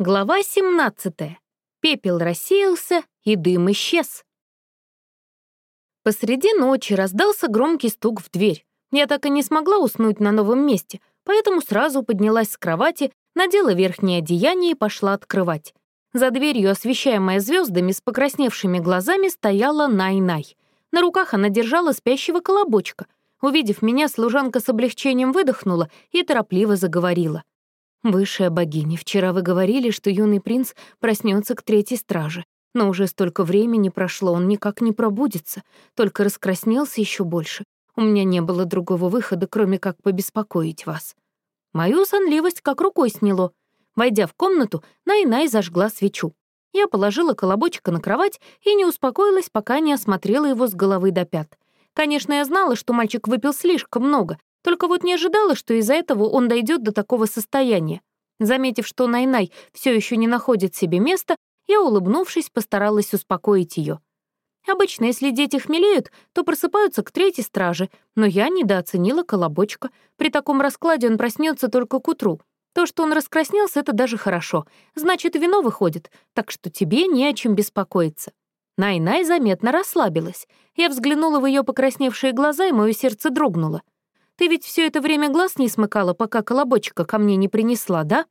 Глава 17. Пепел рассеялся, и дым исчез. Посреди ночи раздался громкий стук в дверь. Я так и не смогла уснуть на новом месте, поэтому сразу поднялась с кровати, надела верхнее одеяние и пошла открывать. За дверью, освещаемая звездами с покрасневшими глазами, стояла Най-Най. На руках она держала спящего колобочка. Увидев меня, служанка с облегчением выдохнула и торопливо заговорила. «Высшая богиня, вчера вы говорили, что юный принц проснется к третьей страже, но уже столько времени прошло, он никак не пробудится, только раскраснелся еще больше. У меня не было другого выхода, кроме как побеспокоить вас». Мою сонливость как рукой сняло. Войдя в комнату, Най-Най зажгла свечу. Я положила колобочка на кровать и не успокоилась, пока не осмотрела его с головы до пят. Конечно, я знала, что мальчик выпил слишком много, только вот не ожидала, что из-за этого он дойдет до такого состояния. Заметив, что Найнай все еще не находит себе места, я, улыбнувшись, постаралась успокоить ее. Обычно, если дети хмелеют, то просыпаются к третьей страже, но я недооценила колобочка. При таком раскладе он проснется только к утру. То, что он раскраснелся, это даже хорошо. Значит, вино выходит, так что тебе не о чем беспокоиться. Най-Най заметно расслабилась. Я взглянула в ее покрасневшие глаза, и мое сердце дрогнуло. Ты ведь все это время глаз не смыкала, пока колобочка ко мне не принесла, да?»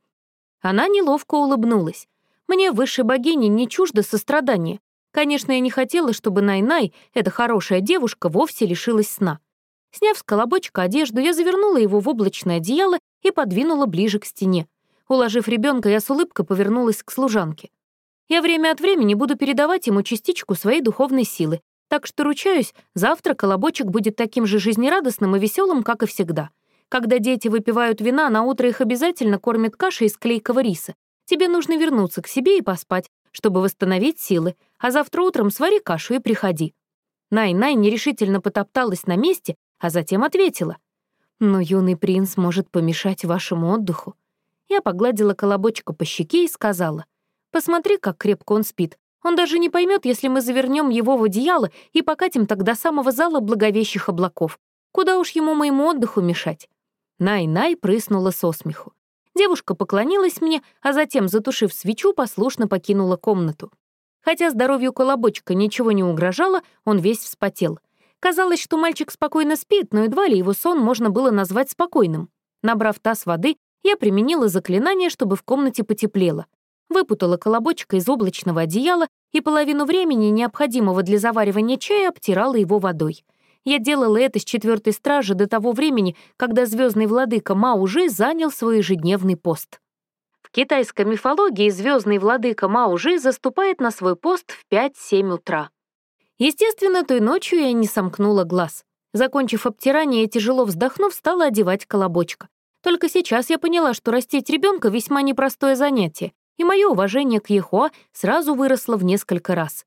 Она неловко улыбнулась. «Мне, высшей богине, не чуждо сострадание. Конечно, я не хотела, чтобы Най-Най, эта хорошая девушка, вовсе лишилась сна. Сняв с колобочка одежду, я завернула его в облачное одеяло и подвинула ближе к стене. Уложив ребенка, я с улыбкой повернулась к служанке. Я время от времени буду передавать ему частичку своей духовной силы, так что, ручаюсь, завтра колобочек будет таким же жизнерадостным и веселым, как и всегда. Когда дети выпивают вина, на утро их обязательно кормят кашей из клейкого риса. Тебе нужно вернуться к себе и поспать, чтобы восстановить силы, а завтра утром свари кашу и приходи». Най-Най нерешительно потопталась на месте, а затем ответила. «Но юный принц может помешать вашему отдыху». Я погладила колобочка по щеке и сказала. «Посмотри, как крепко он спит. Он даже не поймет, если мы завернем его в одеяло и покатим до самого зала благовещих облаков. Куда уж ему моему отдыху мешать?» Най-Най прыснула со смеху. Девушка поклонилась мне, а затем, затушив свечу, послушно покинула комнату. Хотя здоровью колобочка ничего не угрожало, он весь вспотел. Казалось, что мальчик спокойно спит, но едва ли его сон можно было назвать спокойным. Набрав таз воды, я применила заклинание, чтобы в комнате потеплело выпутала колобочка из облачного одеяла и половину времени, необходимого для заваривания чая, обтирала его водой. Я делала это с четвертой стражи до того времени, когда звездный владыка Маужи занял свой ежедневный пост. В китайской мифологии звездный владыка Маужи заступает на свой пост в 5-7 утра. Естественно, той ночью я не сомкнула глаз. Закончив обтирание, тяжело вздохнув, стала одевать колобочка. Только сейчас я поняла, что растить ребенка весьма непростое занятие, и мое уважение к Ехуа сразу выросло в несколько раз.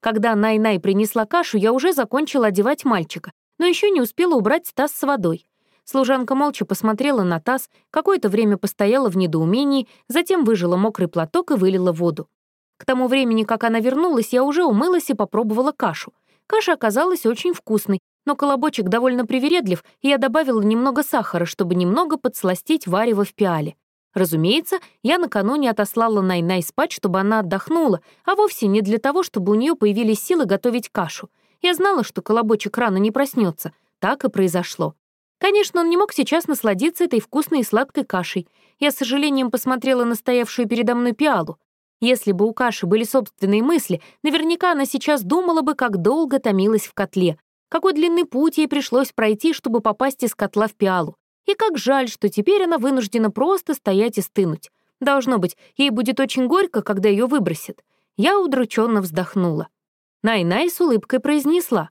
Когда Най-Най принесла кашу, я уже закончила одевать мальчика, но еще не успела убрать таз с водой. Служанка молча посмотрела на таз, какое-то время постояла в недоумении, затем выжила мокрый платок и вылила воду. К тому времени, как она вернулась, я уже умылась и попробовала кашу. Каша оказалась очень вкусной, но колобочек довольно привередлив, и я добавила немного сахара, чтобы немного подсластить варево в пиале. Разумеется, я накануне отослала Най-Най спать, чтобы она отдохнула, а вовсе не для того, чтобы у нее появились силы готовить кашу. Я знала, что колобочек рано не проснется. Так и произошло. Конечно, он не мог сейчас насладиться этой вкусной и сладкой кашей. Я с сожалением посмотрела на стоявшую передо мной пиалу. Если бы у каши были собственные мысли, наверняка она сейчас думала бы, как долго томилась в котле, какой длинный путь ей пришлось пройти, чтобы попасть из котла в пиалу. И как жаль, что теперь она вынуждена просто стоять и стынуть. Должно быть, ей будет очень горько, когда ее выбросят. Я удрученно вздохнула. Най-Най с улыбкой произнесла.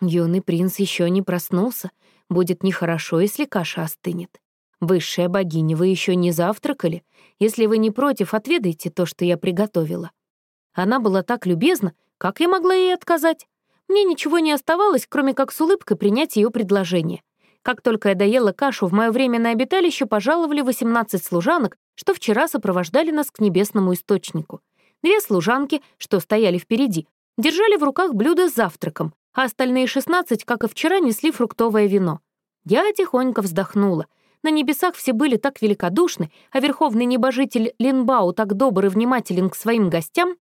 «Юный принц еще не проснулся. Будет нехорошо, если каша остынет. Высшая богиня, вы еще не завтракали? Если вы не против, отведайте то, что я приготовила». Она была так любезна, как я могла ей отказать? Мне ничего не оставалось, кроме как с улыбкой принять ее предложение. Как только я доела кашу, в мое временное обиталище пожаловали 18 служанок, что вчера сопровождали нас к небесному источнику. Две служанки, что стояли впереди, держали в руках блюдо с завтраком, а остальные 16, как и вчера, несли фруктовое вино. Я тихонько вздохнула. На небесах все были так великодушны, а верховный небожитель Линбау так добр и внимателен к своим гостям,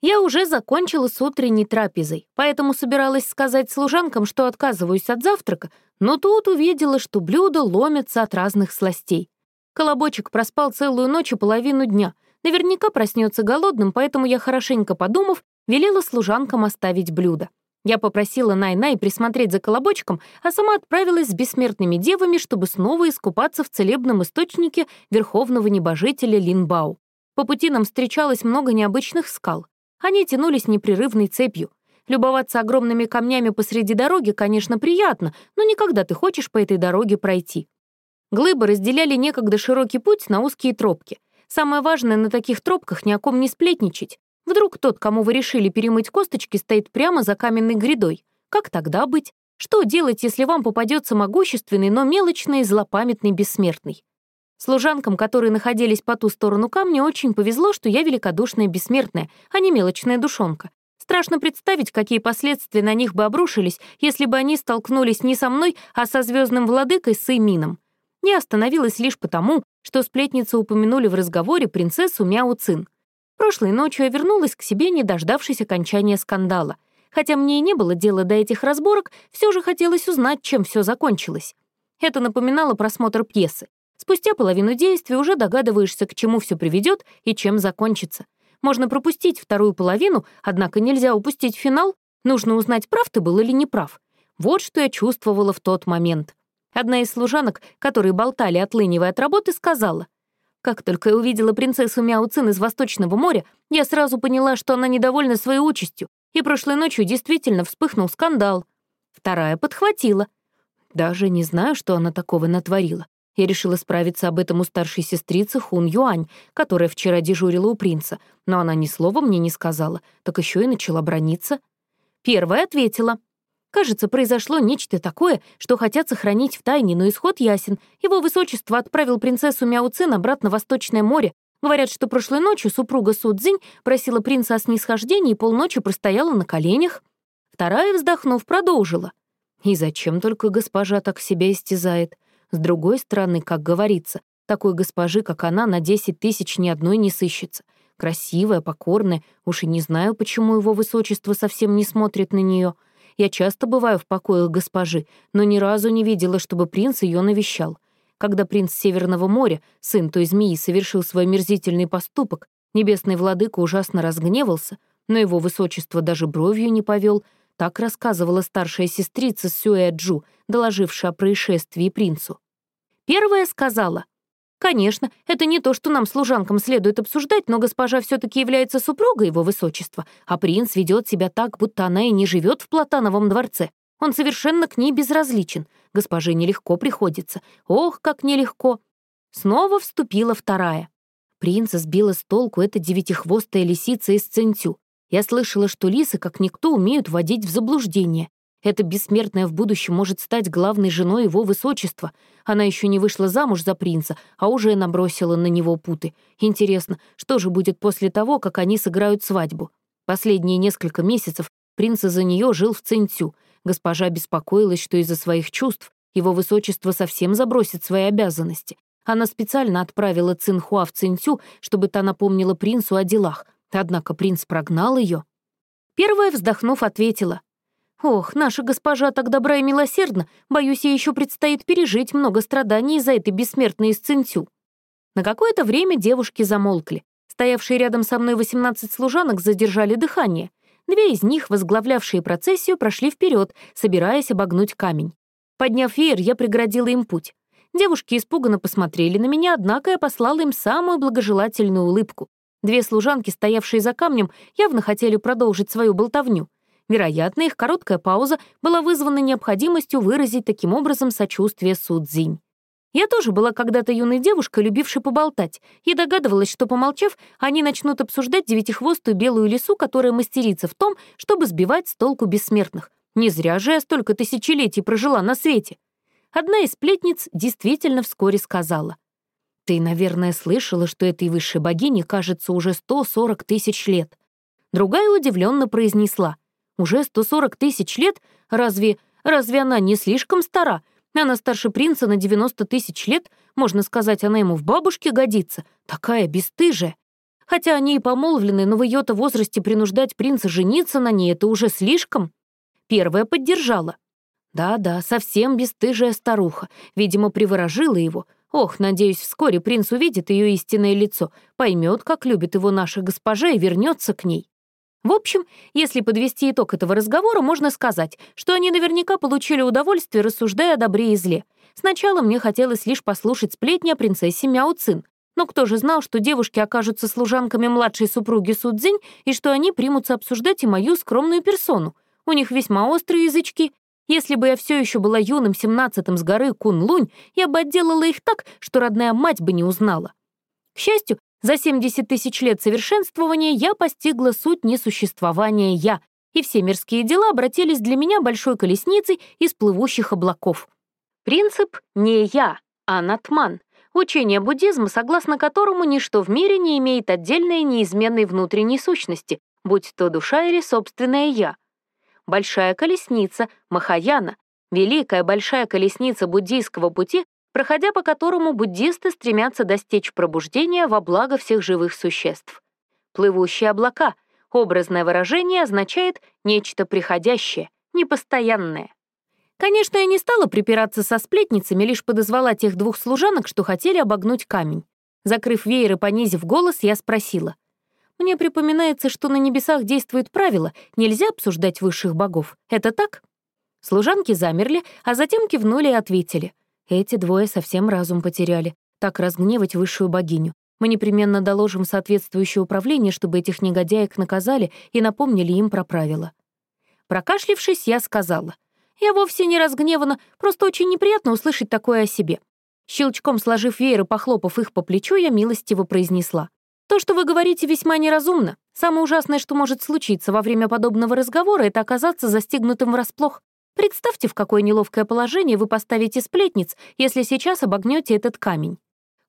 я уже закончила с утренней трапезой, поэтому собиралась сказать служанкам, что отказываюсь от завтрака, но тут увидела, что блюда ломятся от разных сластей. Колобочек проспал целую ночь и половину дня. Наверняка проснется голодным, поэтому я, хорошенько подумав, велела служанкам оставить блюдо. Я попросила Най-Най присмотреть за колобочком, а сама отправилась с бессмертными девами, чтобы снова искупаться в целебном источнике верховного небожителя Линбау. По пути нам встречалось много необычных скал. Они тянулись непрерывной цепью. Любоваться огромными камнями посреди дороги, конечно, приятно, но никогда ты хочешь по этой дороге пройти. Глыбы разделяли некогда широкий путь на узкие тропки. Самое важное на таких тропках ни о ком не сплетничать. Вдруг тот, кому вы решили перемыть косточки, стоит прямо за каменной грядой. Как тогда быть? Что делать, если вам попадется могущественный, но мелочный, злопамятный бессмертный? Служанкам, которые находились по ту сторону камня, очень повезло, что я великодушная бессмертная, а не мелочная душонка. Страшно представить, какие последствия на них бы обрушились, если бы они столкнулись не со мной, а со звездным владыкой Сеймином. Я остановилась лишь потому, что сплетницы упомянули в разговоре принцессу Мяу Цин. Прошлой ночью я вернулась к себе, не дождавшись окончания скандала. Хотя мне и не было дела до этих разборок, все же хотелось узнать, чем все закончилось. Это напоминало просмотр пьесы. Спустя половину действия уже догадываешься, к чему все приведет и чем закончится. Можно пропустить вторую половину, однако нельзя упустить финал. Нужно узнать, прав ты был или не прав. Вот что я чувствовала в тот момент. Одна из служанок, которые болтали, отлынивая от работы, сказала — как только я увидела принцессу Мяуцин из Восточного моря, я сразу поняла, что она недовольна своей участью, и прошлой ночью действительно вспыхнул скандал. Вторая подхватила. Даже не знаю, что она такого натворила. Я решила справиться об этом у старшей сестрицы Хун Юань, которая вчера дежурила у принца, но она ни слова мне не сказала, так еще и начала брониться. Первая ответила. Кажется, произошло нечто такое, что хотят сохранить в тайне, но исход ясен. Его высочество отправил принцессу Мяуцин обратно в Восточное море. Говорят, что прошлой ночью супруга Судзинь просила принца о снисхождении и полночи простояла на коленях. Вторая, вздохнув, продолжила. И зачем только госпожа так себя истязает? С другой стороны, как говорится, такой госпожи, как она, на десять тысяч ни одной не сыщется. Красивая, покорная, уж и не знаю, почему его высочество совсем не смотрит на нее. Я часто бываю в покоях госпожи, но ни разу не видела, чтобы принц ее навещал. Когда принц Северного моря, сын той змеи, совершил свой мерзительный поступок, небесный владыка ужасно разгневался, но его высочество даже бровью не повел. Так рассказывала старшая сестрица Сюэджу, доложившая о происшествии принцу. Первая сказала — Конечно, это не то, что нам, служанкам, следует обсуждать, но госпожа все таки является супругой его высочества, а принц ведет себя так, будто она и не живет в Платановом дворце. Он совершенно к ней безразличен. Госпоже нелегко приходится. Ох, как нелегко. Снова вступила вторая. Принца сбила с толку эта девятихвостая лисица из Центю. Я слышала, что лисы, как никто, умеют вводить в заблуждение. Эта бессмертная в будущем может стать главной женой его высочества. Она еще не вышла замуж за принца, а уже набросила на него путы. Интересно, что же будет после того, как они сыграют свадьбу? Последние несколько месяцев принц из-за нее жил в Цинцю. Госпожа беспокоилась, что из-за своих чувств его высочество совсем забросит свои обязанности. Она специально отправила Цинхуа в Цинцю, чтобы та напомнила принцу о делах. Однако принц прогнал ее. Первая, вздохнув, ответила. Ох, наша госпожа так добра и милосердна, боюсь, ей еще предстоит пережить много страданий из-за этой бессмертной сцинцю. На какое-то время девушки замолкли. Стоявшие рядом со мной 18 служанок задержали дыхание. Две из них, возглавлявшие процессию, прошли вперед, собираясь обогнуть камень. Подняв веер, я преградила им путь. Девушки испуганно посмотрели на меня, однако я послала им самую благожелательную улыбку. Две служанки, стоявшие за камнем, явно хотели продолжить свою болтовню. Вероятно, их короткая пауза была вызвана необходимостью выразить таким образом сочувствие Судзинь. Я тоже была когда-то юной девушкой, любившей поболтать, и догадывалась, что, помолчав, они начнут обсуждать девятихвостую белую лису, которая мастерится в том, чтобы сбивать с толку бессмертных. Не зря же я столько тысячелетий прожила на свете. Одна из сплетниц действительно вскоре сказала. «Ты, наверное, слышала, что этой высшей богине кажется уже 140 тысяч лет». Другая удивленно произнесла — уже 140 тысяч лет? Разве... разве она не слишком стара? Она старше принца на 90 тысяч лет, можно сказать, она ему в бабушке годится, такая бесстыжая. Хотя они и помолвлены, но в ее-то возрасте принуждать принца жениться на ней — это уже слишком. Первая поддержала. Да-да, совсем бесстыжая старуха, видимо, приворожила его. Ох, надеюсь, вскоре принц увидит ее истинное лицо, поймет, как любит его наша госпожа и вернется к ней. В общем, если подвести итог этого разговора, можно сказать, что они наверняка получили удовольствие, рассуждая о добре и зле. Сначала мне хотелось лишь послушать сплетни о принцессе Мяо Цин, но кто же знал, что девушки окажутся служанками младшей супруги Судзинь и что они примутся обсуждать и мою скромную персону? У них весьма острые язычки. Если бы я все еще была юным семнадцатым с горы Кун-Лунь, я бы отделала их так, что родная мать бы не узнала. К счастью, за 70 тысяч лет совершенствования я постигла суть несуществования «я», и все мирские дела обратились для меня большой колесницей из плывущих облаков. Принцип «не я», а «натман» — учение буддизма, согласно которому ничто в мире не имеет отдельной неизменной внутренней сущности, будь то душа или собственное «я». Большая колесница, Махаяна, великая большая колесница буддийского пути, проходя по которому буддисты стремятся достичь пробуждения во благо всех живых существ. Плывущие облака — образное выражение означает нечто приходящее, непостоянное. Конечно, я не стала припираться со сплетницами, лишь подозвала тех двух служанок, что хотели обогнуть камень. Закрыв веер и понизив голос, я спросила. «Мне припоминается, что на небесах действует правило, нельзя обсуждать высших богов. Это так?» Служанки замерли, а затем кивнули и ответили. Эти двое совсем разум потеряли. Так разгневать высшую богиню. Мы непременно доложим соответствующее управление, чтобы этих негодяек наказали и напомнили им про правила. Прокашлившись, я сказала. Я вовсе не разгневана, просто очень неприятно услышать такое о себе. Щелчком сложив веер и похлопав их по плечу, я милостиво произнесла. То, что вы говорите, весьма неразумно. Самое ужасное, что может случиться во время подобного разговора, это оказаться застигнутым врасплох. Представьте, в какое неловкое положение вы поставите сплетниц, если сейчас обогнете этот камень.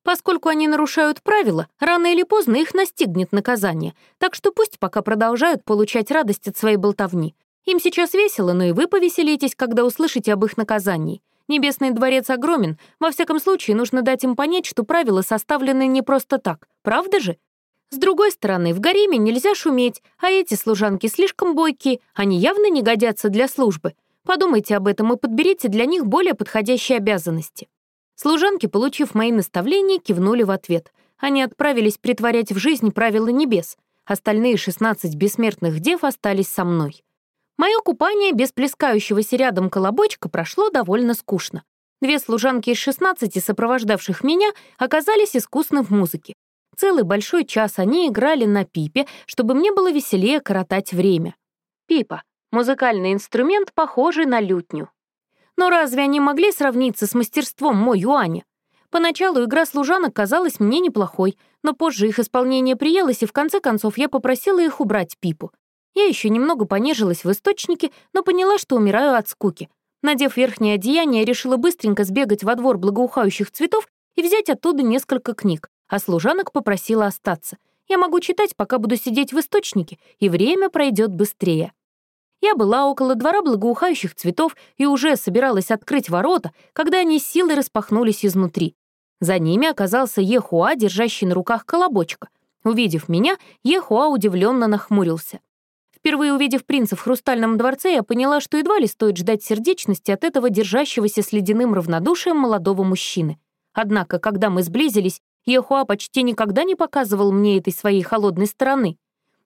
Поскольку они нарушают правила, рано или поздно их настигнет наказание, так что пусть пока продолжают получать радость от своей болтовни. Им сейчас весело, но и вы повеселитесь, когда услышите об их наказании. Небесный дворец огромен, во всяком случае нужно дать им понять, что правила составлены не просто так, правда же? С другой стороны, в гареме нельзя шуметь, а эти служанки слишком бойкие, они явно не годятся для службы. Подумайте об этом и подберите для них более подходящие обязанности». Служанки, получив мои наставления, кивнули в ответ. Они отправились притворять в жизнь правила небес. Остальные 16 бессмертных дев остались со мной. Мое купание без плескающегося рядом колобочка прошло довольно скучно. Две служанки из 16, сопровождавших меня, оказались искусны в музыке. Целый большой час они играли на пипе, чтобы мне было веселее коротать время. Пипа Музыкальный инструмент, похожий на лютню. Но разве они могли сравниться с мастерством мой Юаня? Поначалу игра служанок казалась мне неплохой, но позже их исполнение приелось, и в конце концов я попросила их убрать пипу. Я еще немного понежилась в источнике, но поняла, что умираю от скуки. Надев верхнее одеяние, решила быстренько сбегать во двор благоухающих цветов и взять оттуда несколько книг, а служанок попросила остаться. Я могу читать, пока буду сидеть в источнике, и время пройдет быстрее. Я была около двора благоухающих цветов и уже собиралась открыть ворота, когда они с силой распахнулись изнутри. За ними оказался Ехуа, держащий на руках колобочка. Увидев меня, Ехуа удивленно нахмурился. Впервые увидев принца в хрустальном дворце, я поняла, что едва ли стоит ждать сердечности от этого держащегося с ледяным равнодушием молодого мужчины. Однако, когда мы сблизились, Ехуа почти никогда не показывал мне этой своей холодной стороны.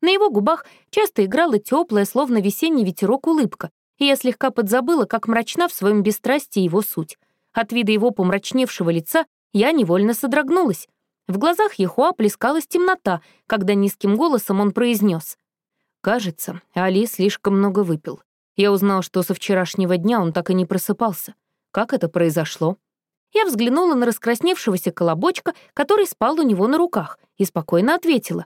На его губах часто играла теплая, словно весенний ветерок, улыбка, и я слегка подзабыла, как мрачна в своем бесстрастии его суть. От вида его помрачневшего лица я невольно содрогнулась. В глазах Ехуа плескалась темнота, когда низким голосом он произнес: «Кажется, Али слишком много выпил. Я узнал, что со вчерашнего дня он так и не просыпался. Как это произошло?» Я взглянула на раскрасневшегося колобочка, который спал у него на руках, и спокойно ответила.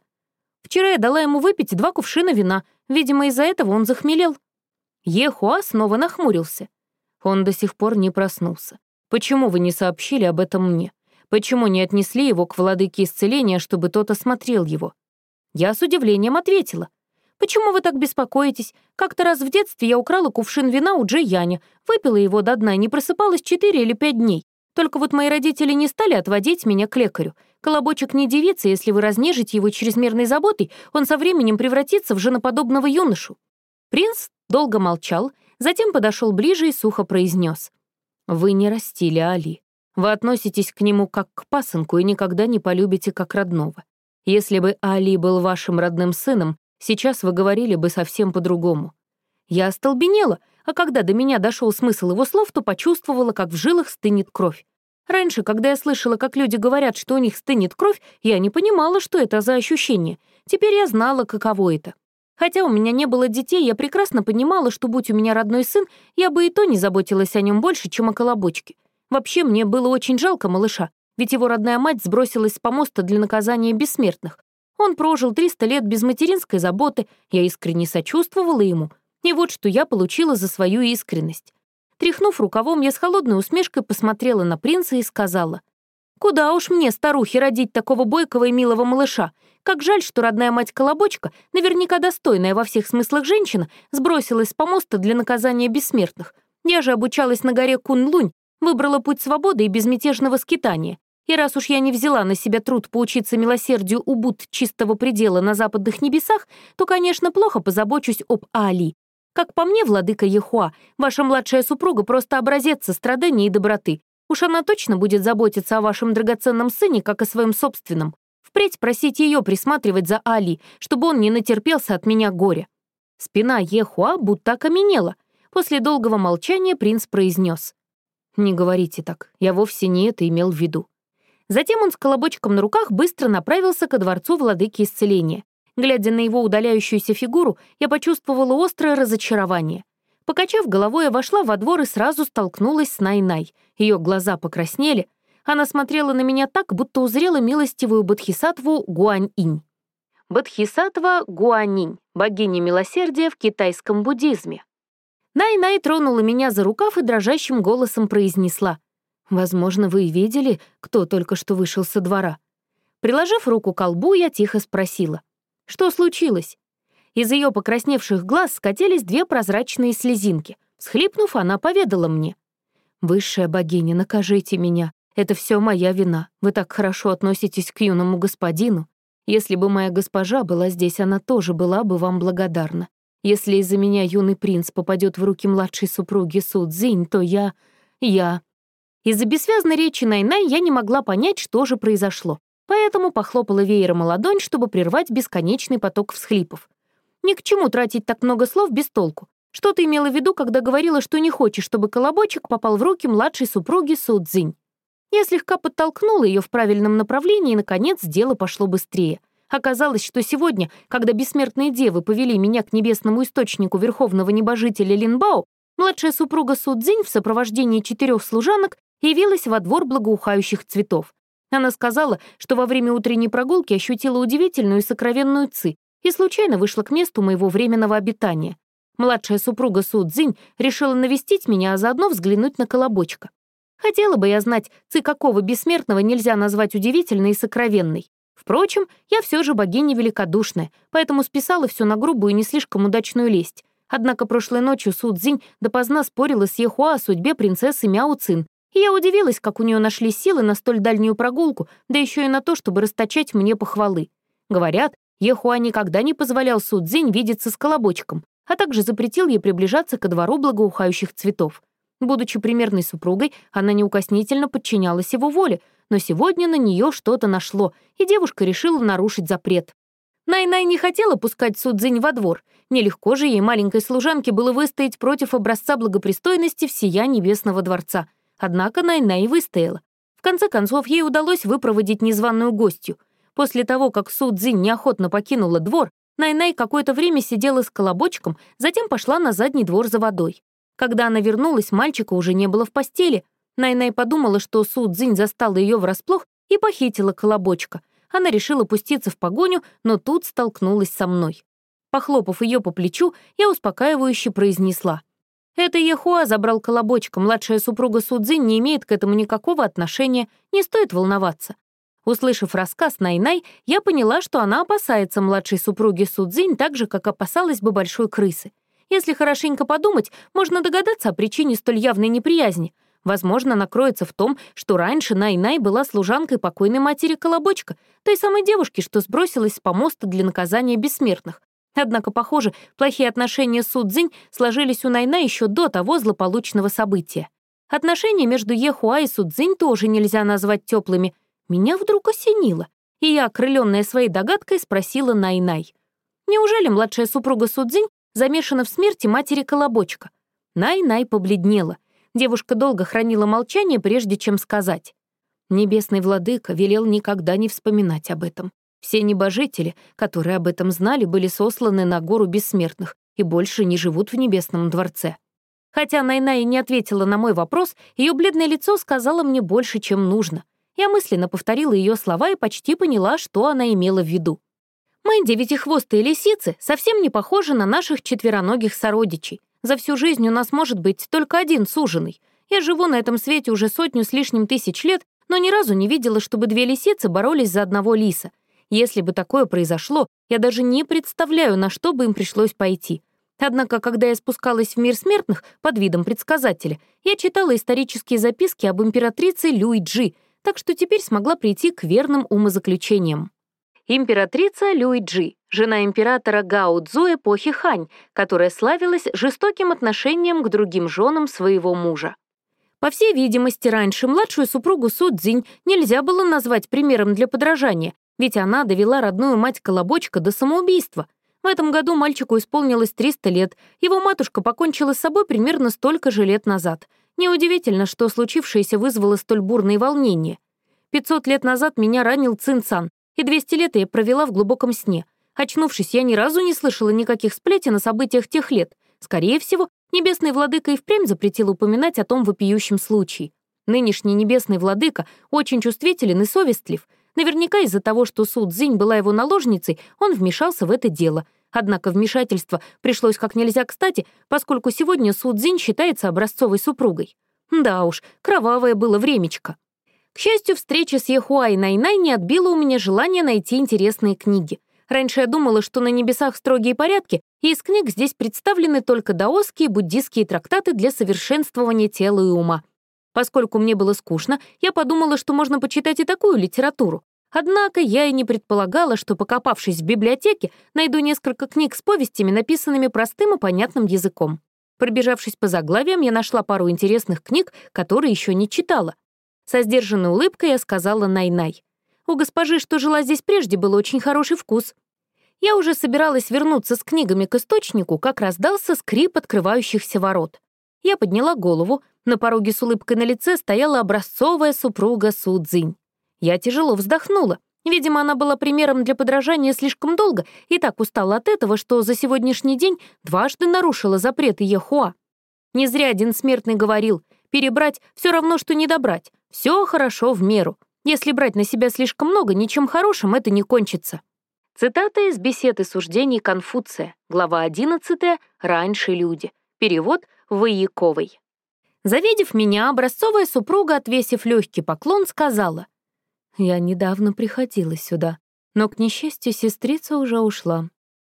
Вчера я дала ему выпить два кувшина вина. Видимо, из-за этого он захмелел. Ехуа снова нахмурился. Он до сих пор не проснулся. Почему вы не сообщили об этом мне? Почему не отнесли его к владыке исцеления, чтобы тот осмотрел его? Я с удивлением ответила. Почему вы так беспокоитесь? Как-то раз в детстве я украла кувшин вина у Джей Яни, выпила его до дна и не просыпалась четыре или пять дней. Только вот мои родители не стали отводить меня к лекарю. Колобочек не девица, если вы разнежите его чрезмерной заботой, он со временем превратится в женоподобного юношу». Принц долго молчал, затем подошел ближе и сухо произнес: «Вы не растили Али. Вы относитесь к нему как к пасынку и никогда не полюбите как родного. Если бы Али был вашим родным сыном, сейчас вы говорили бы совсем по-другому. Я остолбенела, а когда до меня дошел смысл его слов, то почувствовала, как в жилах стынет кровь. Раньше, когда я слышала, как люди говорят, что у них стынет кровь, я не понимала, что это за ощущение. Теперь я знала, каково это. Хотя у меня не было детей, я прекрасно понимала, что, будь у меня родной сын, я бы и то не заботилась о нем больше, чем о колобочке. Вообще, мне было очень жалко малыша, ведь его родная мать сбросилась с помоста для наказания бессмертных. Он прожил 300 лет без материнской заботы, я искренне сочувствовала ему. И вот что я получила за свою искренность. Тряхнув рукавом, я с холодной усмешкой посмотрела на принца и сказала, «Куда уж мне, старухе, родить такого бойкого и милого малыша? Как жаль, что родная мать Колобочка, наверняка достойная во всех смыслах женщина, сбросилась с помоста для наказания бессмертных. Я же обучалась на горе Кунь-Лунь, выбрала путь свободы и безмятежного скитания. И раз уж я не взяла на себя труд поучиться милосердию у Буд чистого предела на западных небесах, то, конечно, плохо позабочусь об Али, как по мне, владыка Ехуа, ваша младшая супруга просто образец сострадания и доброты. Уж она точно будет заботиться о вашем драгоценном сыне, как о своем собственном. Впредь просите ее присматривать за Али, чтобы он не натерпелся от меня горя». Спина Ехуа будто окаменела. После долгого молчания принц произнес. «Не говорите так, я вовсе не это имел в виду». Затем он с колобочком на руках быстро направился ко дворцу владыки исцеления. Глядя на его удаляющуюся фигуру, я почувствовала острое разочарование. Покачав головой, я вошла во двор и сразу столкнулась с Най-Най. Ее глаза покраснели. Она смотрела на меня так, будто узрела милостивую бодхисаттву Гуань-инь. Бодхисаттва Гуанинь, богиня милосердия в китайском буддизме. Най-Най тронула меня за рукав и дрожащим голосом произнесла. «Возможно, вы видели, кто только что вышел со двора». Приложив руку к колбу, я тихо спросила. Что случилось? Из ее покрасневших глаз скатились две прозрачные слезинки. Схлипнув, она поведала мне. «Высшая богиня, накажите меня. Это все моя вина. Вы так хорошо относитесь к юному господину. Если бы моя госпожа была здесь, она тоже была бы вам благодарна. Если из-за меня юный принц попадет в руки младшей супруги Судзинь, то я... я...» Из-за бессвязной речи Найнай я не могла понять, что же произошло поэтому похлопала веером ладонь, чтобы прервать бесконечный поток всхлипов. Ни к чему тратить так много слов без толку. Что ты имела в виду, когда говорила, что не хочешь, чтобы колобочек попал в руки младшей супруги Судзинь? Я слегка подтолкнула ее в правильном направлении, и, наконец, дело пошло быстрее. Оказалось, что сегодня, когда бессмертные девы повели меня к небесному источнику верховного небожителя Линбао, младшая супруга Судзинь в сопровождении четырех служанок явилась во двор благоухающих цветов. Она сказала, что во время утренней прогулки ощутила удивительную и сокровенную ци и случайно вышла к месту моего временного обитания. Младшая супруга Су Цзинь решила навестить меня, а заодно взглянуть на колобочка. Хотела бы я знать, ци какого бессмертного нельзя назвать удивительной и сокровенной. Впрочем, я все же богиня великодушная, поэтому списала все на грубую и не слишком удачную лесть. Однако прошлой ночью Су Цзинь допоздна спорила с Ехуа о судьбе принцессы Мяо Цин, я удивилась, как у нее нашли силы на столь дальнюю прогулку, да еще и на то, чтобы расточать мне похвалы. Говорят, Ехуа никогда не позволял Судзинь видеться с колобочком, а также запретил ей приближаться ко двору благоухающих цветов. Будучи примерной супругой, она неукоснительно подчинялась его воле, но сегодня на нее что-то нашло, и девушка решила нарушить запрет. Най-Най не хотела пускать Судзинь во двор. Нелегко же ей, маленькой служанке, было выстоять против образца благопристойности всея Небесного дворца — Однако Найна и выстояла. В конце концов, ей удалось выпроводить незваную гостью. После того, как Су Цзинь неохотно покинула двор, Найнай какое-то время сидела с колобочком, затем пошла на задний двор за водой. Когда она вернулась, мальчика уже не было в постели. Найнай подумала, что Су Цзинь застала ее врасплох и похитила колобочка. Она решила пуститься в погоню, но тут столкнулась со мной. Похлопав ее по плечу, я успокаивающе произнесла. Это Ехуа забрал колобочка, младшая супруга Судзин не имеет к этому никакого отношения, не стоит волноваться. Услышав рассказ Най-Най, я поняла, что она опасается младшей супруги Судзинь так же, как опасалась бы большой крысы. Если хорошенько подумать, можно догадаться о причине столь явной неприязни. Возможно, накроется в том, что раньше Най-Най была служанкой покойной матери Колобочка, той самой девушки, что сбросилась с помоста для наказания бессмертных. Однако, похоже, плохие отношения с Судзинь сложились у Най-Най еще до того злополучного события. Отношения между Ехуа и Судзинь тоже нельзя назвать теплыми — меня вдруг осенило, и я, окрыленная своей догадкой, спросила Най-Най. «Неужели младшая супруга Судзинь замешана в смерти матери Колобочка?» Най-Най побледнела. Девушка долго хранила молчание, прежде чем сказать. Небесный владыка велел никогда не вспоминать об этом. Все небожители, которые об этом знали, были сосланы на гору бессмертных и больше не живут в небесном дворце. Хотя Найна и не ответила на мой вопрос, ее бледное лицо сказало мне больше, чем нужно — я мысленно повторила ее слова и почти поняла, что она имела в виду. Мы, девятихвостые лисицы, совсем не похожи на наших четвероногих сородичей. За всю жизнь у нас может быть только один суженый. Я живу на этом свете уже сотню с лишним тысяч лет, но ни разу не видела, чтобы две лисицы боролись за одного лиса. Если бы такое произошло, я даже не представляю, на что бы им пришлось пойти. Однако, когда я спускалась в мир смертных под видом предсказателя, я читала исторические записки об императрице Люиджи — так что теперь смогла прийти к верным умозаключениям. Императрица Люиджи, жена императора Гао Цзу эпохи Хань, которая славилась жестоким отношением к другим женам своего мужа. По всей видимости, раньше младшую супругу Су Цзинь нельзя было назвать примером для подражания, ведь она довела родную мать Колобочка до самоубийства. В этом году мальчику исполнилось 300 лет, его матушка покончила с собой примерно столько же лет назад. Неудивительно, что случившееся вызвало столь бурные волнения. 500 лет назад меня ранил Цинцан, и 200 лет я провела в глубоком сне. Очнувшись, я ни разу не слышала никаких сплетен о событиях тех лет. Скорее всего, небесный владыка и впрямь запретил упоминать о том вопиющем случае. Нынешний небесный владыка очень чувствителен и совестлив. Наверняка из-за того, что Суд Зинь была его наложницей, он вмешался в это дело — Однако вмешательство пришлось как нельзя кстати, поскольку сегодня Судзинь считается образцовой супругой. Да уж, кровавое было времечко. К счастью, встреча с Яхуа и Найнай не отбила у меня желание найти интересные книги. Раньше я думала, что на небесах строгие порядки, и из книг здесь представлены только даосские буддистские трактаты для совершенствования тела и ума. Поскольку мне было скучно, я подумала, что можно почитать и такую литературу. Однако я и не предполагала, что, покопавшись в библиотеке, найду несколько книг с повестями, написанными простым и понятным языком. Пробежавшись по заглавиям, я нашла пару интересных книг, которые еще не читала. Со сдержанной улыбкой я сказала «Най-Най». У госпожи, что жила здесь прежде, был очень хороший вкус. Я уже собиралась вернуться с книгами к источнику, как раздался скрип открывающихся ворот. Я подняла голову, на пороге с улыбкой на лице стояла образцовая супруга Судзинь. Я тяжело вздохнула. Видимо, она была примером для подражания слишком долго и так устала от этого, что за сегодняшний день дважды нарушила запреты Ехуа. Не зря один смертный говорил, перебрать все равно, что не добрать. Все хорошо в меру. Если брать на себя слишком много, ничем хорошим это не кончится. Цитата из беседы суждений Конфуция, глава 11 «Раньше люди». Перевод Вояковой. Завидев меня, образцовая супруга, отвесив легкий поклон, сказала — я недавно приходила сюда, но, к несчастью, сестрица уже ушла.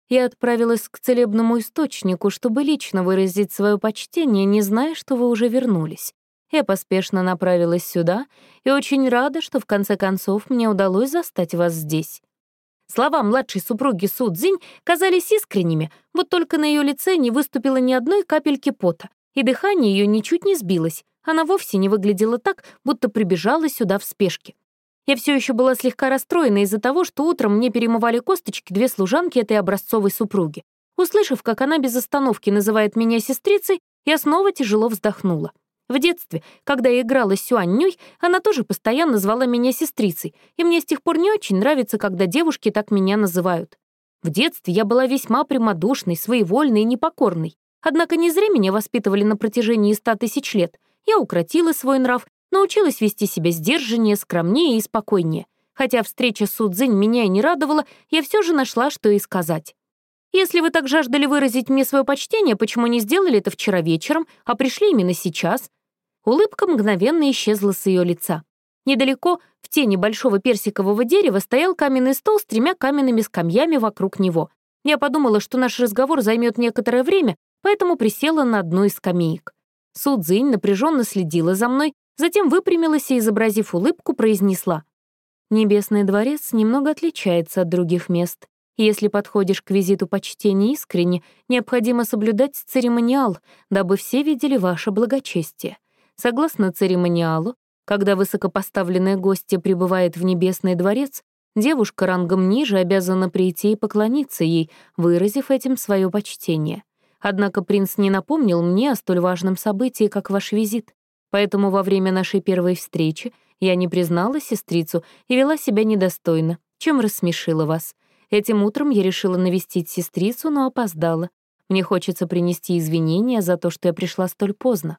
Я отправилась к целебному источнику, чтобы лично выразить свое почтение, не зная, что вы уже вернулись. Я поспешно направилась сюда и очень рада, что в конце концов мне удалось застать вас здесь. Слова младшей супруги Су Цзинь казались искренними, вот только на ее лице не выступило ни одной капельки пота, и дыхание ее ничуть не сбилось. Она вовсе не выглядела так, будто прибежала сюда в спешке. Я все еще была слегка расстроена из-за того, что утром мне перемывали косточки две служанки этой образцовой супруги. Услышав, как она без остановки называет меня сестрицей, я снова тяжело вздохнула. В детстве, когда я играла с Сюань-Нюй, она тоже постоянно звала меня сестрицей, и мне с тех пор не очень нравится, когда девушки так меня называют. В детстве я была весьма прямодушной, своевольной и непокорной. Однако не зря меня воспитывали на протяжении ста тысяч лет. Я укротила свой нрав научилась вести себя сдержаннее, скромнее и спокойнее. Хотя встреча с Судзинь меня и не радовала, я все же нашла, что и сказать. Если вы так жаждали выразить мне свое почтение, почему не сделали это вчера вечером, а пришли именно сейчас? Улыбка мгновенно исчезла с ее лица. Недалеко, в тени большого персикового дерева, стоял каменный стол с тремя каменными скамьями вокруг него. Я подумала, что наш разговор займет некоторое время, поэтому присела на одну из скамеек. Судзинь напряженно следила за мной, затем выпрямилась и, изобразив улыбку, произнесла. «Небесный дворец немного отличается от других мест. Если подходишь к визиту почти неискренне, необходимо соблюдать церемониал, дабы все видели ваше благочестие. Согласно церемониалу, когда высокопоставленная гостья прибывает в Небесный дворец, девушка рангом ниже обязана прийти и поклониться ей, выразив этим свое почтение. Однако принц не напомнил мне о столь важном событии, как ваш визит. Поэтому во время нашей первой встречи я не признала сестрицу и вела себя недостойно, чем рассмешила вас. Этим утром я решила навестить сестрицу, но опоздала. Мне хочется принести извинения за то, что я пришла столь поздно.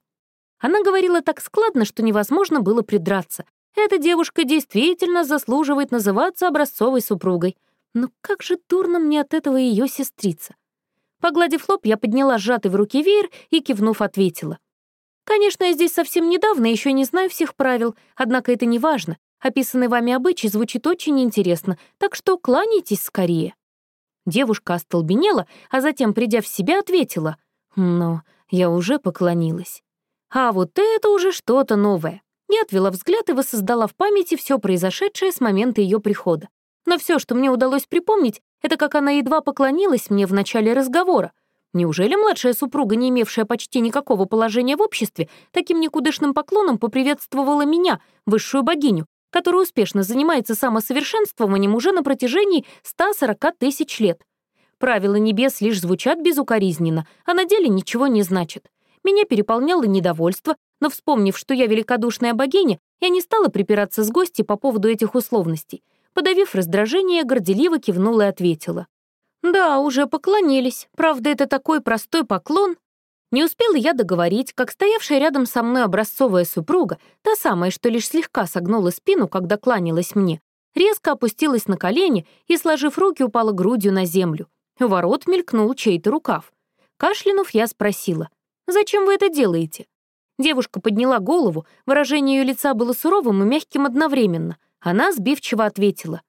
Она говорила так складно, что невозможно было придраться. Эта девушка действительно заслуживает называться образцовой супругой. Но как же дурно мне от этого ее сестрица. Погладив лоб, я подняла сжатый в руке веер и, кивнув, ответила. «Конечно, я здесь совсем недавно, еще не знаю всех правил, однако это не важно. Описанный вами обычай звучит очень интересно, так что кланяйтесь скорее». Девушка остолбенела, а затем, придя в себя, ответила. «Но я уже поклонилась». А вот это уже что-то новое. Я отвела взгляд и воссоздала в памяти все произошедшее с момента ее прихода. Но все, что мне удалось припомнить, это как она едва поклонилась мне в начале разговора. Неужели младшая супруга, не имевшая почти никакого положения в обществе, таким никудышным поклоном поприветствовала меня, высшую богиню, которая успешно занимается самосовершенствованием уже на протяжении 140 тысяч лет? Правила небес лишь звучат безукоризненно, а на деле ничего не значат. Меня переполняло недовольство, но, вспомнив, что я великодушная богиня, я не стала припираться с гостей по поводу этих условностей. Подавив раздражение, горделиво кивнула и ответила. «Да, уже поклонились. Правда, это такой простой поклон». Не успела я договорить, как стоявшая рядом со мной образцовая супруга, та самая, что лишь слегка согнула спину, когда кланялась мне, резко опустилась на колени и, сложив руки, упала грудью на землю. У ворот мелькнул чей-то рукав. Кашлянув, я спросила, «Зачем вы это делаете?» Девушка подняла голову, выражение ее лица было суровым и мягким одновременно. Она сбивчиво ответила.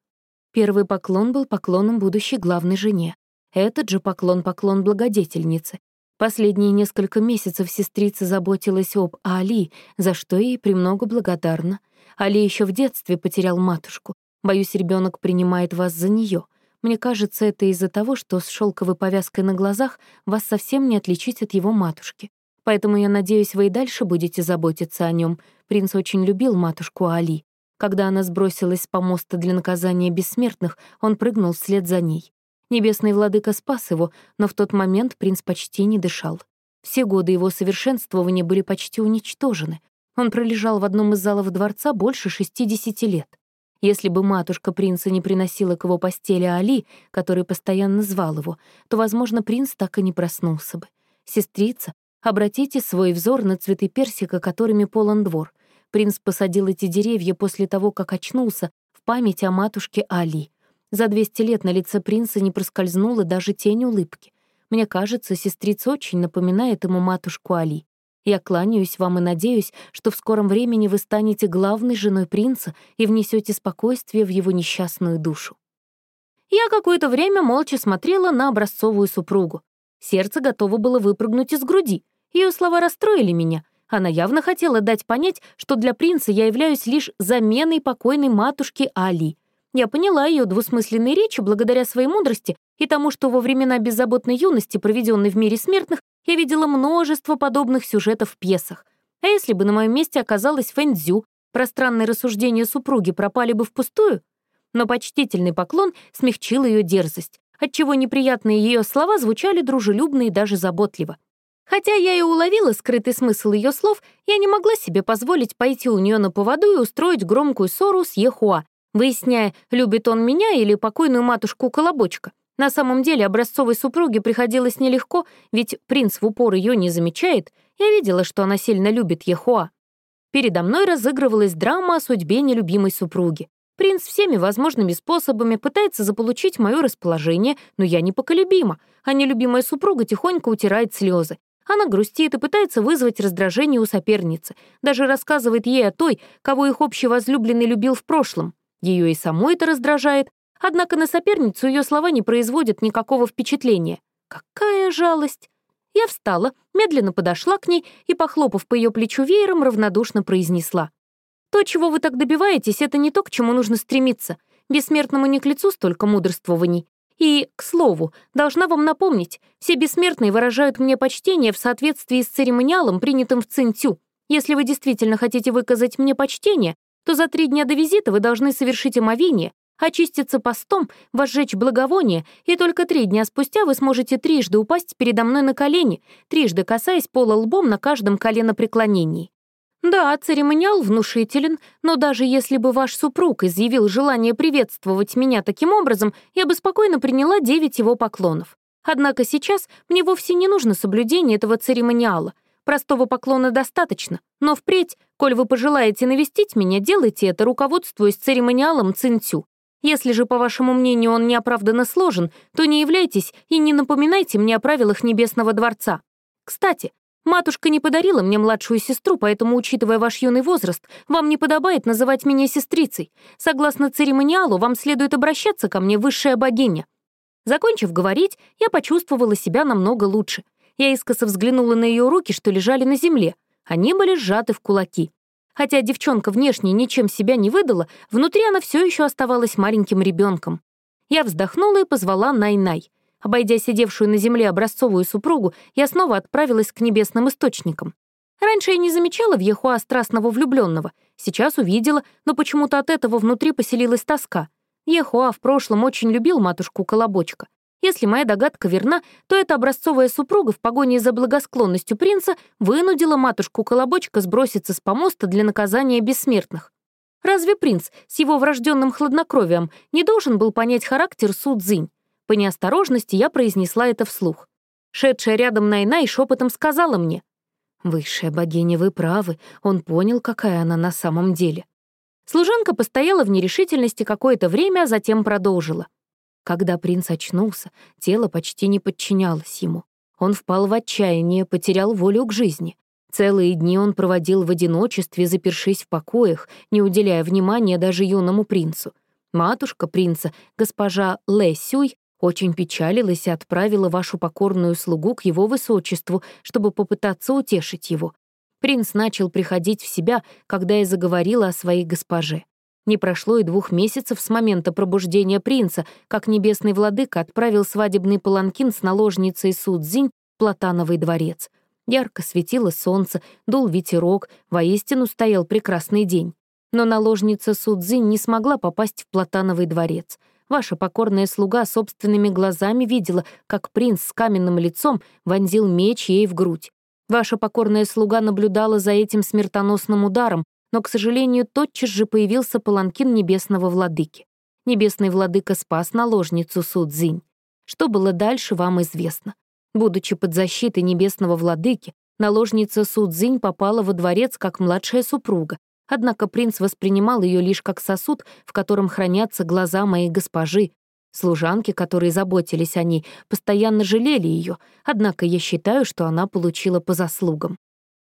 Первый поклон был поклоном будущей главной жене. Этот же поклон — поклон благодетельницы. Последние несколько месяцев сестрица заботилась об Али, за что ей премного благодарна. Али еще в детстве потерял матушку. Боюсь, ребенок принимает вас за нее. Мне кажется, это из-за того, что с шелковой повязкой на глазах вас совсем не отличить от его матушки. Поэтому я надеюсь, вы и дальше будете заботиться о нем. Принц очень любил матушку Али. Когда она сбросилась с помоста для наказания бессмертных, он прыгнул вслед за ней. Небесный владыка спас его, но в тот момент принц почти не дышал. Все годы его совершенствования были почти уничтожены. Он пролежал в одном из залов дворца больше 60 лет. Если бы матушка принца не приносила к его постели Али, который постоянно звал его, то, возможно, принц так и не проснулся бы. Сестрица, обратите свой взор на цветы персика, которыми полон двор. Принц посадил эти деревья после того, как очнулся, в память о матушке Али. За 200 лет на лице принца не проскользнула даже тень улыбки. Мне кажется, сестрица очень напоминает ему матушку Али. Я кланяюсь вам и надеюсь, что в скором времени вы станете главной женой принца и внесете спокойствие в его несчастную душу». Я какое-то время молча смотрела на образцовую супругу. Сердце готово было выпрыгнуть из груди. Ее слова расстроили меня. Она явно хотела дать понять, что для принца я являюсь лишь заменой покойной матушки Али. Я поняла ее двусмысленные речи благодаря своей мудрости и тому, что во времена беззаботной юности, проведенной в мире смертных, я видела множество подобных сюжетов в пьесах. А если бы на моем месте оказалась Фэнзю, пространные рассуждения супруги пропали бы впустую? Но почтительный поклон смягчил ее дерзость, отчего неприятные ее слова звучали дружелюбно и даже заботливо. Хотя я и уловила скрытый смысл ее слов, я не могла себе позволить пойти у нее на поводу и устроить громкую ссору с Ехуа, выясняя, любит он меня или покойную матушку Колобочка. На самом деле образцовой супруге приходилось нелегко, ведь принц в упор ее не замечает. Я видела, что она сильно любит Ехуа. Передо мной разыгрывалась драма о судьбе нелюбимой супруги. Принц всеми возможными способами пытается заполучить мое расположение, но я непоколебима, а нелюбимая супруга тихонько утирает слезы. Она грустит и пытается вызвать раздражение у соперницы, даже рассказывает ей о той, кого их общий возлюбленный любил в прошлом. Ее и самой это раздражает, однако на соперницу ее слова не производят никакого впечатления. Какая жалость! Я встала, медленно подошла к ней и, похлопав по ее плечу веером, равнодушно произнесла. «То, чего вы так добиваетесь, это не то, к чему нужно стремиться. Бессмертному не к лицу столько мудрствований. И, к слову, должна вам напомнить, все бессмертные выражают мне почтение в соответствии с церемониалом, принятым в Цинцю. Если вы действительно хотите выказать мне почтение, то за три дня до визита вы должны совершить омовение, очиститься постом, возжечь благовоние, и только три дня спустя вы сможете трижды упасть передо мной на колени, трижды касаясь пола лбом на каждом коленопреклонении. Да, церемониал внушителен, но даже если бы ваш супруг изъявил желание приветствовать меня таким образом, я бы спокойно приняла девять его поклонов. Однако сейчас мне вовсе не нужно соблюдение этого церемониала. Простого поклона достаточно, но впредь, коль вы пожелаете навестить меня, делайте это, руководствуясь церемониалом Цинцю. Если же, по вашему мнению, он неоправданно сложен, то не являйтесь и не напоминайте мне о правилах Небесного Дворца. Кстати, Матушка не подарила мне младшую сестру, поэтому, учитывая ваш юный возраст, вам не подобает называть меня сестрицей. Согласно церемониалу, вам следует обращаться ко мне высшая богиня». Закончив говорить, я почувствовала себя намного лучше. Я искоса взглянула на ее руки, что лежали на земле. Они были сжаты в кулаки. Хотя девчонка внешне ничем себя не выдала, внутри она все еще оставалась маленьким ребенком. Я вздохнула и позвала Най-Най. Обойдя сидевшую на земле образцовую супругу, я снова отправилась к небесным источникам. Раньше я не замечала в Ехуа страстного влюбленного, сейчас увидела, но почему-то от этого внутри поселилась тоска. Ехуа в прошлом очень любил матушку Колобочка. Если моя догадка верна, то эта образцовая супруга в погоне за благосклонностью принца вынудила матушку Колобочка сброситься с помоста для наказания бессмертных. Разве принц с его врожденным хладнокровием не должен был понять характер Су Цзинь? По неосторожности я произнесла это вслух. Шедшая рядом Найна и шепотом сказала мне. «Высшая богиня, вы правы, он понял, какая она на самом деле». Служанка постояла в нерешительности какое-то время, а затем продолжила. Когда принц очнулся, тело почти не подчинялось ему. Он впал в отчаяние, потерял волю к жизни. Целые дни он проводил в одиночестве, запершись в покоях, не уделяя внимания даже юному принцу. Матушка принца, госпожа Лэ Сюй, очень печалилась и отправила вашу покорную слугу к его высочеству, чтобы попытаться утешить его. Принц начал приходить в себя, когда я заговорила о своей госпоже. Не прошло и двух месяцев с момента пробуждения принца, как небесный владыка отправил свадебный паланкин с наложницей Судзинь в Платановый дворец. Ярко светило солнце, дул ветерок, воистину стоял прекрасный день. Но наложница Судзинь не смогла попасть в Платановый дворец — Ваша покорная слуга собственными глазами видела, как принц с каменным лицом вонзил меч ей в грудь. Ваша покорная слуга наблюдала за этим смертоносным ударом, но, к сожалению, тотчас же появился паланкин небесного владыки. Небесный владыка спас наложницу Судзинь. Что было дальше, вам известно. Будучи под защитой небесного владыки, наложница Судзинь попала во дворец как младшая супруга, Однако принц воспринимал ее лишь как сосуд, в котором хранятся глаза моей госпожи. Служанки, которые заботились о ней, постоянно жалели ее, однако я считаю, что она получила по заслугам.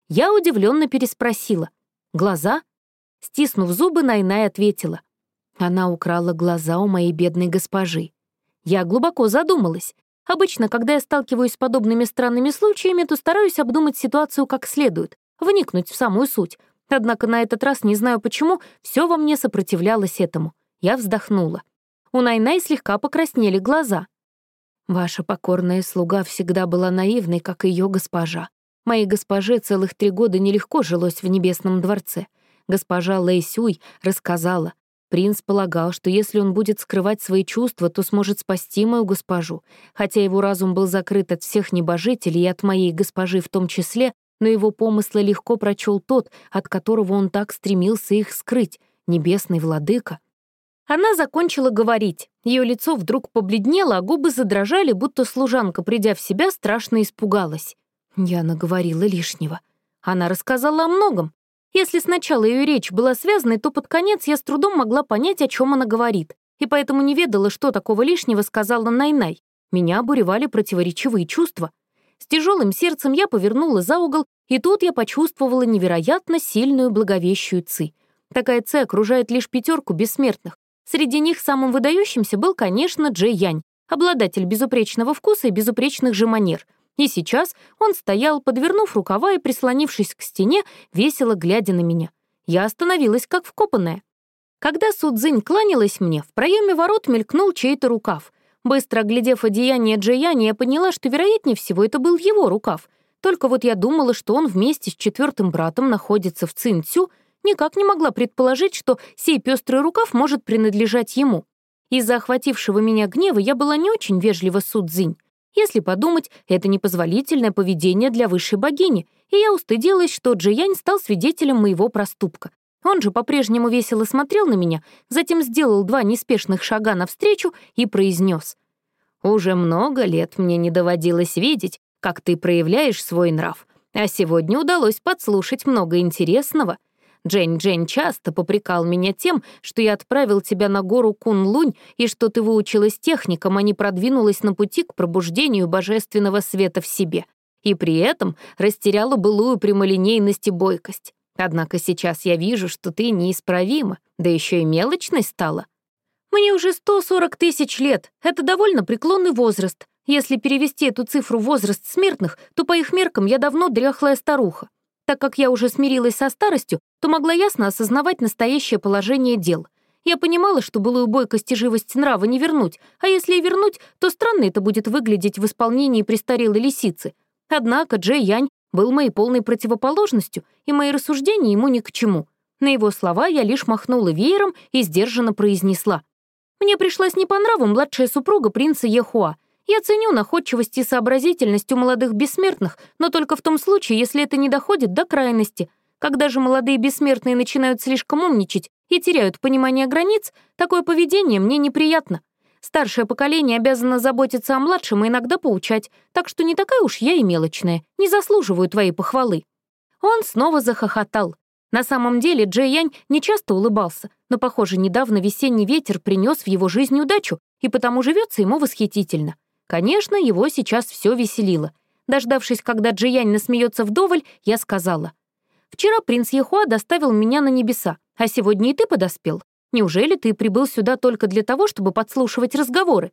Я удивленно переспросила. «Глаза?» Стиснув зубы, Найнай ответила. Она украла глаза у моей бедной госпожи. Я глубоко задумалась. Обычно, когда я сталкиваюсь с подобными странными случаями, то стараюсь обдумать ситуацию как следует, вникнуть в самую суть, Однако на этот раз, не знаю почему, все во мне сопротивлялось этому. Я вздохнула. У Найнай слегка покраснели глаза. «Ваша покорная слуга всегда была наивной, как ее госпожа. Моей госпоже целых три года нелегко жилось в Небесном дворце. Госпожа Лэй Сюй рассказала. Принц полагал, что если он будет скрывать свои чувства, то сможет спасти мою госпожу. Хотя его разум был закрыт от всех небожителей и от моей госпожи в том числе, но его помыслы легко прочел тот, от которого он так стремился их скрыть, небесный владыка. Она закончила говорить. Ее лицо вдруг побледнело, а губы задрожали, будто служанка, придя в себя, страшно испугалась. Я наговорила лишнего. Она рассказала о многом. Если сначала ее речь была связанной, то под конец я с трудом могла понять, о чем она говорит, и поэтому не ведала, что такого лишнего сказала Найнай. Меня обуревали противоречивые чувства — С тяжелым сердцем я повернула за угол, и тут я почувствовала невероятно сильную благовещую ци. Такая ци окружает лишь пятерку бессмертных. Среди них самым выдающимся был, конечно, Джей Янь, обладатель безупречного вкуса и безупречных же манер. И сейчас он стоял, подвернув рукава и прислонившись к стене, весело глядя на меня. Я остановилась как вкопанная. Когда Судзинь кланялась мне, в проеме ворот мелькнул чей-то рукав. Быстро оглядев одеяние Джияни, я поняла, что, вероятнее всего, это был его рукав. Только вот я думала, что он вместе с четвертым братом находится в Цинцю, никак не могла предположить, что сей пестрый рукав может принадлежать ему. Из-за охватившего меня гнева я была не очень вежлива с Судзинь. Если подумать, это непозволительное поведение для высшей богини, и я устыдилась, что Джиянь стал свидетелем моего проступка. Он же по-прежнему весело смотрел на меня, затем сделал два неспешных шага навстречу и произнес. «Уже много лет мне не доводилось видеть, как ты проявляешь свой нрав, а сегодня удалось подслушать много интересного. Джень-Джень часто попрекал меня тем, что я отправил тебя на гору Кун-Лунь и что ты выучилась техникам, а не продвинулась на пути к пробуждению божественного света в себе, и при этом растеряла былую прямолинейность и бойкость. Однако сейчас я вижу, что ты неисправима, да еще и мелочной стала. Мне уже 140 тысяч лет. Это довольно преклонный возраст. Если перевести эту цифру в возраст смертных, то по их меркам я давно дряхлая старуха. Так как я уже смирилась со старостью, то могла ясно осознавать настоящее положение дел. Я понимала, что былую бойкость и живость нрава не вернуть, а если и вернуть, то странно это будет выглядеть в исполнении престарелой лисицы. Однако Джей Янь был моей полной противоположностью, и мои рассуждения ему ни к чему. На его слова я лишь махнула веером и сдержанно произнесла. «Мне пришлась не по нраву младшая супруга принца Ехуа. Я ценю находчивость и сообразительность у молодых бессмертных, но только в том случае, если это не доходит до крайности. Когда же молодые бессмертные начинают слишком умничать и теряют понимание границ, такое поведение мне неприятно. Старшее поколение обязано заботиться о младшем и иногда поучать, так что не такая уж я и мелочная, не заслуживаю твоей похвалы». Он снова захохотал. На самом деле Джей Янь не часто улыбался, но, похоже, недавно весенний ветер принес в его жизнь удачу, и потому живется ему восхитительно. Конечно, его сейчас все веселило. Дождавшись, когда Джиянь насмеется вдоволь, я сказала. «Вчера принц Ехуа доставил меня на небеса, а сегодня и ты подоспел. Неужели ты прибыл сюда только для того, чтобы подслушивать разговоры?»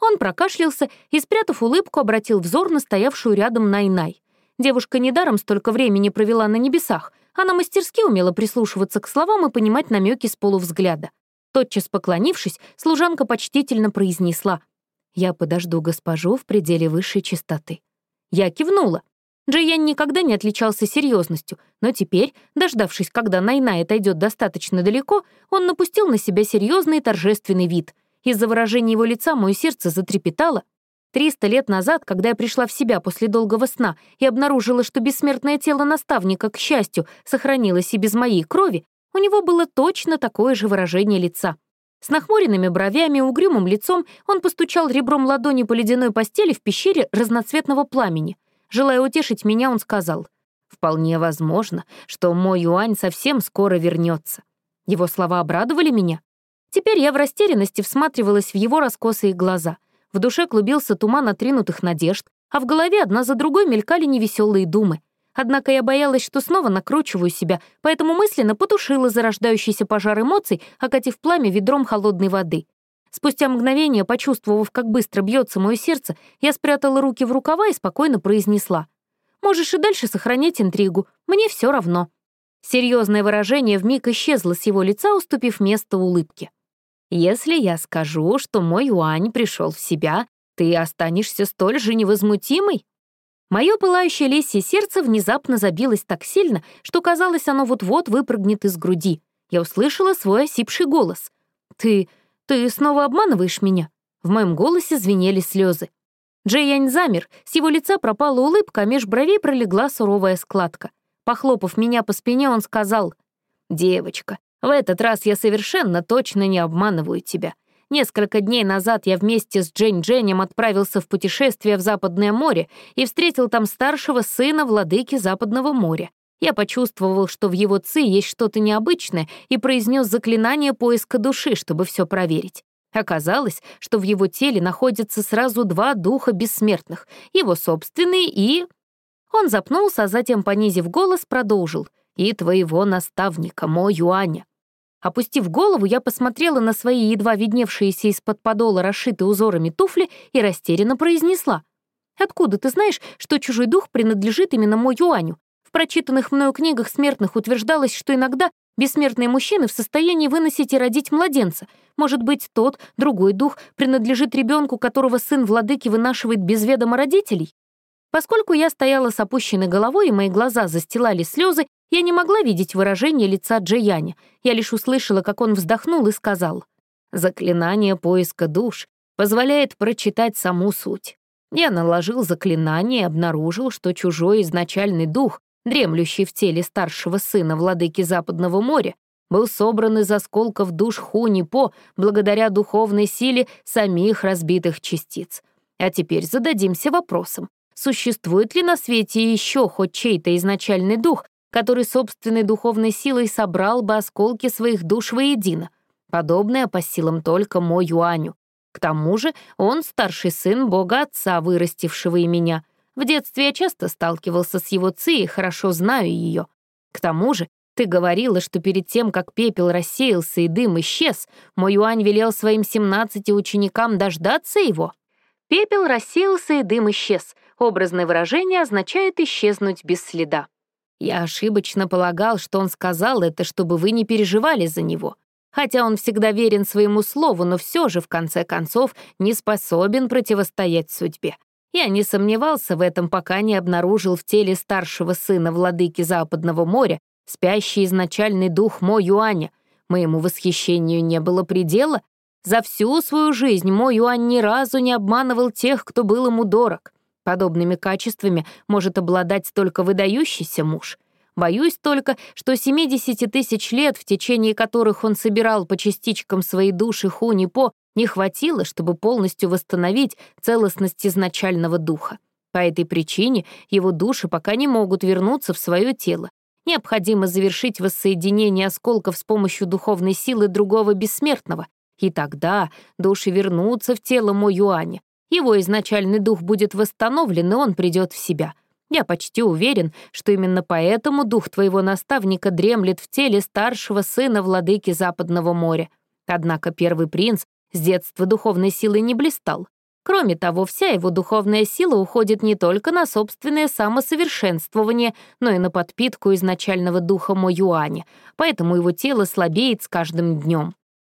Он прокашлялся и, спрятав улыбку, обратил взор на стоявшую рядом Най-Най. Девушка недаром столько времени провела на небесах. Она мастерски умела прислушиваться к словам и понимать намеки с полувзгляда. Тотчас поклонившись, служанка почтительно произнесла «Я подожду госпожу в пределе высшей чистоты». Я кивнула. Джейян никогда не отличался серьезностью, но теперь, дождавшись, когда Найна отойдет достаточно далеко, он напустил на себя серьезный торжественный вид. Из-за выражения его лица мое сердце затрепетало. Триста лет назад, когда я пришла в себя после долгого сна и обнаружила, что бессмертное тело наставника, к счастью, сохранилось и без моей крови, у него было точно такое же выражение лица. С нахмуренными бровями и угрюмым лицом он постучал ребром ладони по ледяной постели в пещере разноцветного пламени — Желая утешить меня, он сказал, «Вполне возможно, что мой юань совсем скоро вернется». Его слова обрадовали меня. Теперь я в растерянности всматривалась в его раскосые глаза. В душе клубился туман отринутых надежд, а в голове одна за другой мелькали невеселые думы. Однако я боялась, что снова накручиваю себя, поэтому мысленно потушила зарождающийся пожар эмоций, окатив пламя ведром холодной воды. Спустя мгновение, почувствовав, как быстро бьется мое сердце, я спрятала руки в рукава и спокойно произнесла. «Можешь и дальше сохранять интригу, мне все равно». Серьезное выражение вмиг исчезло с его лица, уступив место улыбке. «Если я скажу, что мой Юань пришел в себя, ты останешься столь же невозмутимой?» Мое пылающее лисье сердце внезапно забилось так сильно, что казалось, оно вот-вот выпрыгнет из груди. Я услышала свой осипший голос. «Ты «Ты снова обманываешь меня?» В моем голосе звенели слезы. Джейянь замер, с его лица пропала улыбка, а меж бровей пролегла суровая складка. Похлопав меня по спине, он сказал, «Девочка, в этот раз я совершенно точно не обманываю тебя. Несколько дней назад я вместе с Джейн Дженем отправился в путешествие в Западное море и встретил там старшего сына владыки Западного моря. Я почувствовал, что в его ци есть что-то необычное, и произнес заклинание поиска души, чтобы все проверить. Оказалось, что в его теле находятся сразу два духа бессмертных, его собственный и... Он запнулся, а затем, понизив голос, продолжил. «И твоего наставника, Мо Юаня». Опустив голову, я посмотрела на свои едва видневшиеся из-под подола расшитые узорами туфли и растерянно произнесла. «Откуда ты знаешь, что чужой дух принадлежит именно Мо Юаню? Прочитанных мною книгах смертных утверждалось, что иногда бессмертные мужчины в состоянии выносить и родить младенца. Может быть, тот, другой дух, принадлежит ребенку, которого сын владыки вынашивает без ведома родителей? Поскольку я стояла с опущенной головой и мои глаза застилали слезы, я не могла видеть выражение лица Джияня. Я лишь услышала, как он вздохнул и сказал, «Заклинание поиска душ позволяет прочитать саму суть. Я наложил заклинание и обнаружил, что чужой изначальный дух дремлющий в теле старшего сына владыки Западного моря, был собран из осколков душ Хуни-По благодаря духовной силе самих разбитых частиц. А теперь зададимся вопросом, существует ли на свете еще хоть чей-то изначальный дух, который собственной духовной силой собрал бы осколки своих душ воедино? Подобное по силам только Мо Юаню. К тому же он старший сын бога отца, вырастившего и меня — в детстве я часто сталкивался с его ци и хорошо знаю ее. К тому же, ты говорила, что перед тем, как пепел рассеялся и дым исчез, мой Юань велел своим 17 ученикам дождаться его. Пепел рассеялся и дым исчез. Образное выражение означает исчезнуть без следа. Я ошибочно полагал, что он сказал это, чтобы вы не переживали за него. Хотя он всегда верен своему слову, но все же, в конце концов, не способен противостоять судьбе. Я не сомневался в этом, пока не обнаружил в теле старшего сына владыки Западного моря спящий изначальный дух Мо Юаня. Моему восхищению не было предела. За всю свою жизнь Мо Юань ни разу не обманывал тех, кто был ему дорог. Подобными качествами может обладать только выдающийся муж. Боюсь только, что 70 тысяч лет, в течение которых он собирал по частичкам своей души Хуни-По, не хватило, чтобы полностью восстановить целостность изначального духа. По этой причине его души пока не могут вернуться в свое тело. Необходимо завершить воссоединение осколков с помощью духовной силы другого бессмертного, и тогда души вернутся в тело Мо Юаня. Его изначальный дух будет восстановлен, и он придет в себя. Я почти уверен, что именно поэтому дух твоего наставника дремлет в теле старшего сына владыки Западного моря. Однако первый принц с детства духовной силой не блистал. Кроме того, вся его духовная сила уходит не только на собственное самосовершенствование, но и на подпитку изначального духа Мо Юаня, поэтому его тело слабеет с каждым днем.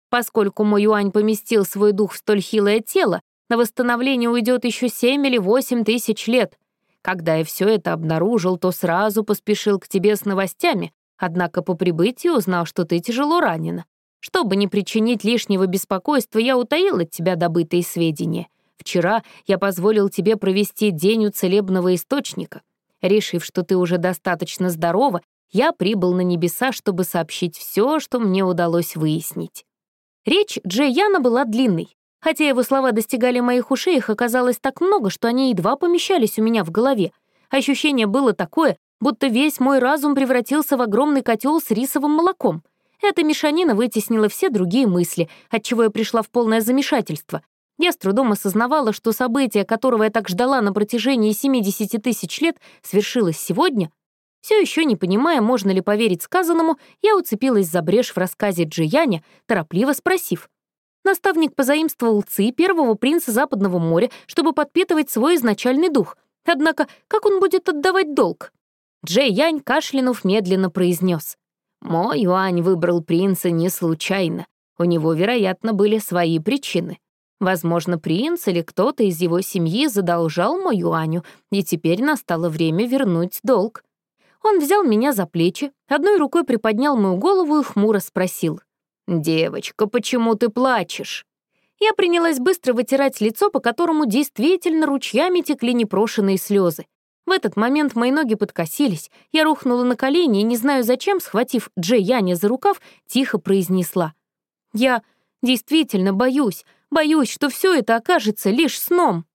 Поскольку Мо Юань поместил свой дух в столь хилое тело, на восстановление уйдет еще семь или восемь тысяч лет. Когда я все это обнаружил, то сразу поспешил к тебе с новостями, однако по прибытии узнал, что ты тяжело ранена. Чтобы не причинить лишнего беспокойства, я утаил от тебя добытые сведения. Вчера я позволил тебе провести день у целебного источника. Решив, что ты уже достаточно здорова, я прибыл на небеса, чтобы сообщить все, что мне удалось выяснить. Речь Джейяна была длинной. Хотя его слова достигали моих ушей, их оказалось так много, что они едва помещались у меня в голове. Ощущение было такое, будто весь мой разум превратился в огромный котел с рисовым молоком. Эта мешанина вытеснила все другие мысли, отчего я пришла в полное замешательство. Я с трудом осознавала, что событие, которого я так ждала на протяжении 70 тысяч лет, свершилось сегодня. Все еще не понимая, можно ли поверить сказанному, я уцепилась за брешь в рассказе Джияня, торопливо спросив. Наставник позаимствовал ци первого принца Западного моря, чтобы подпитывать свой изначальный дух. Однако, как он будет отдавать долг? Джей Янь, кашлянув, медленно произнес. Мо Юань выбрал принца не случайно. У него, вероятно, были свои причины. Возможно, принц или кто-то из его семьи задолжал Мо Юаню, и теперь настало время вернуть долг. Он взял меня за плечи, одной рукой приподнял мою голову и хмуро спросил. «Девочка, почему ты плачешь?» Я принялась быстро вытирать лицо, по которому действительно ручьями текли непрошенные слезы. В этот момент мои ноги подкосились, я рухнула на колени и, не знаю зачем, схватив Джей Яня за рукав, тихо произнесла. «Я действительно боюсь, боюсь, что все это окажется лишь сном».